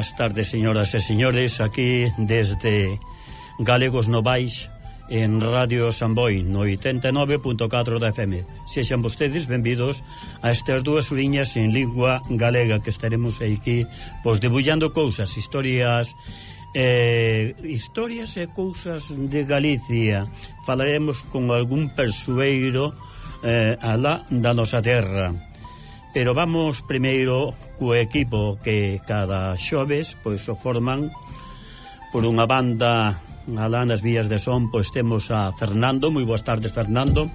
boas tardes, señoras e señores, aquí desde Galegos Novais en Radio Samboy no 89.4 da FM. Sexan vostedes benvidos a estas dúas uriñas en lingua galega que estaremos aquí pois debullando cousas, historias eh, historias e cousas de Galicia. Falaremos con algún persoeiro eh, alá da nosa terra Pero vamos primeiro co equipo que cada xoves pois o forman por unha banda alá nas vías de son. Pois temos a Fernando, moi boas tardes Fernando.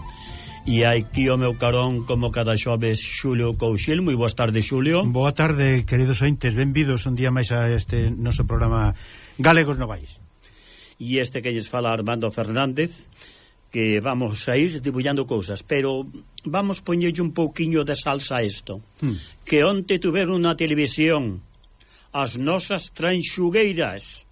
E aquí o meu carón como cada xoves Xulio Couchil, moi boas tardes Xulio. Boa tarde queridos ointes, benvidos un día máis a este noso programa Galegos Novais E este que lles fala Armando Fernández que vamos a ir debullando cousas, pero vamos poñerlle un pouquiño de salsa a isto. Hmm. Que onte tuveron na televisión as nosas tranxugueiras.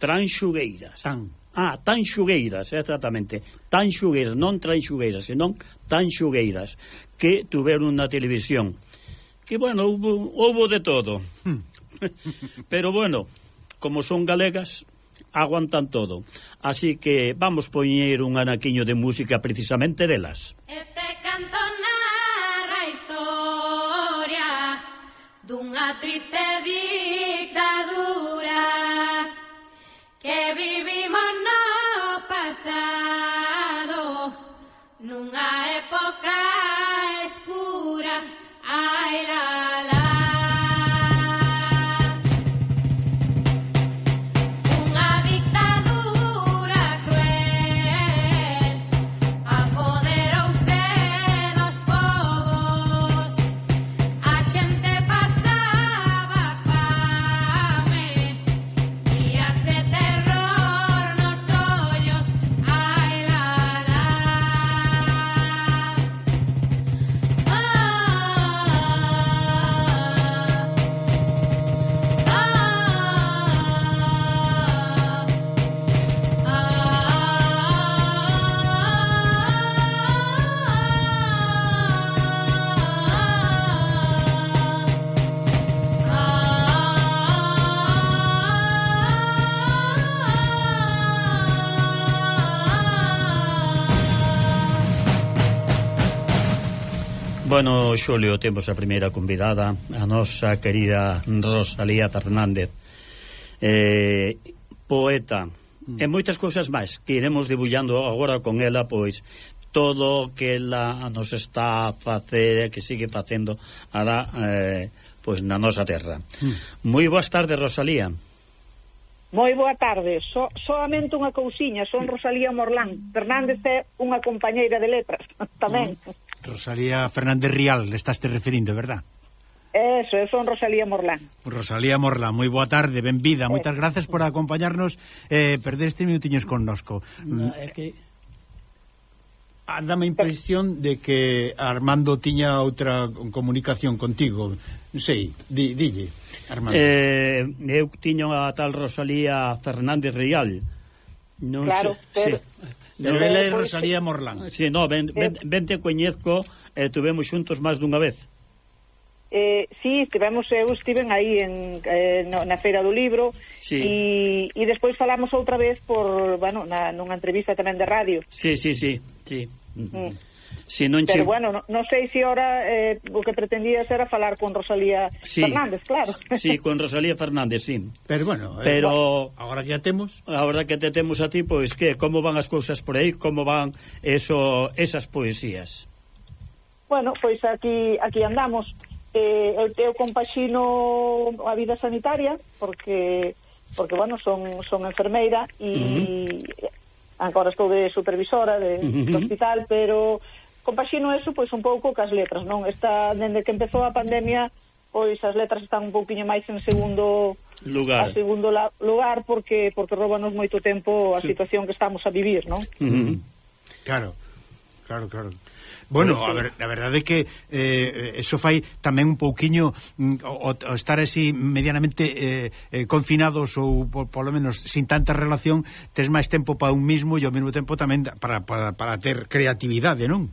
Tranxugueiras. Tan. Ah, tanxugueiras, exactamente. Tanxugueiras, non tranxugueiras, senón tanxugueiras que tuveron na televisión. Que, bueno, houve de todo. Hmm. pero, bueno, como son galegas, aguantan todo. Así que vamos poñer un anaquiño de música precisamente delas. Este canto narra a historia dunha triste día Bueno, Xulio, temos a primeira convidada, a nosa querida Rosalía Fernández, eh, poeta, mm. e moitas cousas máis que iremos debullando agora con ela, pois, todo o que ela nos está a facer, que sigue facendo ara, eh, pois, na nosa terra. Mm. Moi boas tardes, Rosalía. Moi boa tarde. So, soamente unha cousiña, son hmm. Rosalía Morlán. Fernández é unha compañeira de letras tamén. Mm. Rosalía Fernández Rial, estás te referindo, verdad? Eso, eu son Rosalía Morlán. Rosalía Morlán, moi boa tarde, benvida. Eh. Moitas gracias por acompañarnos. Eh, perder este minutiños connosco. No, mm, é que ah, Dame a impresión de que Armando tiña outra comunicación contigo. Non sei, di, dille, Armando. Eh, eu tiño a tal Rosalía Fernández Rial. Non claro, sei, pero... Sí Cervela e Rosalía Morlán. Si, sí, no, ben, ben, ben te coñezco, eh, tuvemos xuntos máis dunha vez. Eh, sí, estivemos, eu estiven aí en, eh, na Feira do Libro sí. e, e despois falamos outra vez por, bueno, na, nunha entrevista tamén de radio. Sí, sí, sí, sí. Mm. mm. Se non che... Pero bueno, non no sei se ora eh, o que pretendías era falar con Rosalía sí. Fernández, claro. Sí, con Rosalía Fernández, sí. Pero bueno, eh, Pero... Agora que a temos... Ahora que te temos a ti, pois que, como van as cousas por aí, como van eso, esas poesías? Bueno, pois aquí aquí andamos. Eh, eu teu compaxino a vida sanitaria, porque, porque bueno, son, son enfermeira e... Agora estou de supervisora de, uh -huh. do hospital, pero compaxino eso pois un pouco cas letras, non? Esta dende que empezou a pandemia, pois as letras están un pouquiño máis en segundo lugar. A segundo la, lugar porque porque roubanos moito tempo a sí. situación que estamos a vivir, non? Uh -huh. Claro. Claro, claro. Bueno, a, ver, a verdade é que eh, eso fai tamén un pouquiño mm, o, o estar así medianamente eh, eh, confinados ou por, polo menos sin tanta relación, tes máis tempo para un mismo e ao mesmo tempo tamén para, para, para ter creatividade, non?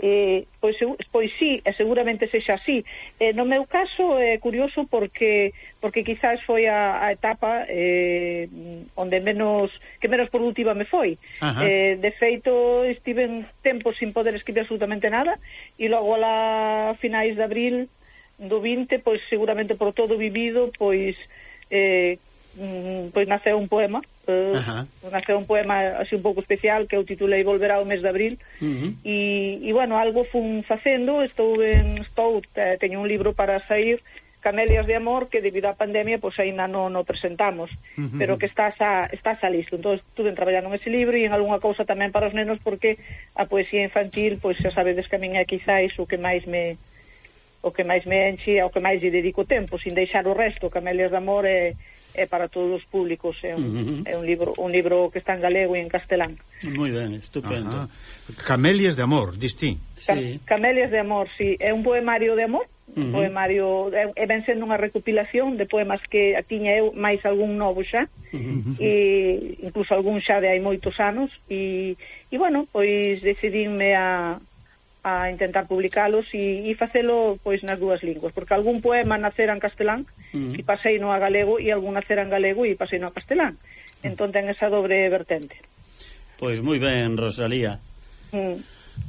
eh, pois, pois sí, e seguramente sexa así. Eh, no meu caso é eh, curioso porque porque quizás foi a, a etapa eh, onde menos que menos productiva me foi. Ajá. Eh, de feito, estive en tempo sin poder escribir absolutamente nada e logo a finais de abril do 20, pois seguramente por todo vivido, pois eh, mm, pois naceu un poema Uh, Ajá. naceu un poema así un pouco especial que eu titulei Volverá o mes de abril uh -huh. e, e bueno, algo fun facendo estou en estou, teño un libro para sair Camelias de Amor que debido á pandemia pois aínda non o presentamos uh -huh. pero que está xa, está xa listo entón estuve traballando en ese libro e en algunha cousa tamén para os nenos porque a poesía infantil pois xa sabedes que a min é quizáis o que máis me, o que máis me enche, ao que máis lle dedico tempo, sin deixar o resto, Camelias de Amor é, é para todos os públicos, é un, uh -huh. é un libro un libro que está en galego e en castelán. Moi ben, estupendo. Ajá. Camelias de Amor, distí. Cam sí. Camelias de Amor, sí, é un poemario de amor, Uh -huh. poemario é, é ben sendo unha recopilación de poemas que tiña eu máis algún novo xa uh -huh. e incluso algún xa de hai moitos anos e, e bueno, pois decidinme a a intentar publicalos e, e facelo pois nas dúas linguas, porque algún poema nacera en castelán uh -huh. e pasei no a galego e algún nacera en galego e pasei no a castelán. Mm. Entón ten esa dobre vertente. Pois moi ben, Rosalía. Mm.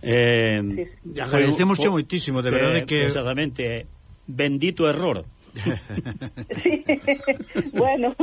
Eh, sí, sí. agradecemos foi, moitísimo, de verdade eh, que... Exactamente, eh, bendito error sí, bueno,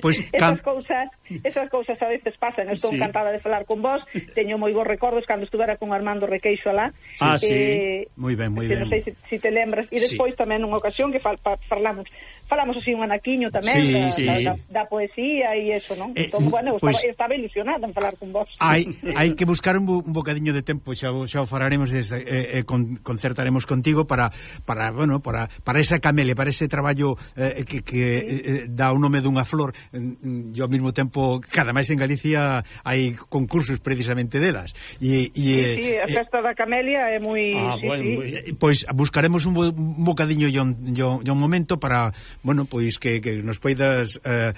pues, can... esas cousas, esas cousas a veces pasan, estou sí. encantada de falar con vos, teño moi bons recordos cando estuvera con Armando Requeixo alá. Sí. Ah, eh, moi ben, moi ben. Non sei se, se te lembras, e despois sí. tamén unha ocasión que fal, pa, falamos, falamos así un anaquiño tamén sí, da, sí. Da, da, da poesía e eso, non? Eh, entón, bueno, pues, pois estaba, estaba ilusionada en falar con vos. Hai, hai que buscar un, bo, un bocadiño de tempo, xa, xa o fararemos, e eh, eh, con, concertaremos contigo para, para, bueno, para, para esa camele, para ese traballo eh, que, que eh, eh dá o nome dunha flor e ao mesmo tempo cada máis en Galicia hai concursos precisamente delas e, e, sí, sí, eh, a festa eh, da Camelia é moi ah, sí, bueno, sí. Pois buscaremos un, bo, un bocadiño e un, un momento para bueno, pois que, que nos poidas eh,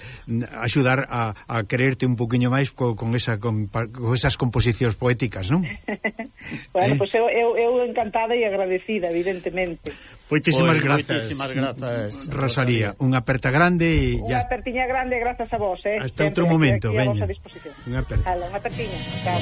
axudar a, a creerte un poquinho máis co, con, esa, con, con esas composicións poéticas, non? bueno, eh? pois eu, eu, eu encantada e agradecida, evidentemente. Pois, pois, moitísimas pois, grazas. Moitísimas grazas estas... Rosalía, unha aperta grande e... Unha ya... apertiña grande, grazas a vos, eh? Hasta Sempre outro momento, aquí, veña. Unha aperta. Hala, unha apertiña. Chao.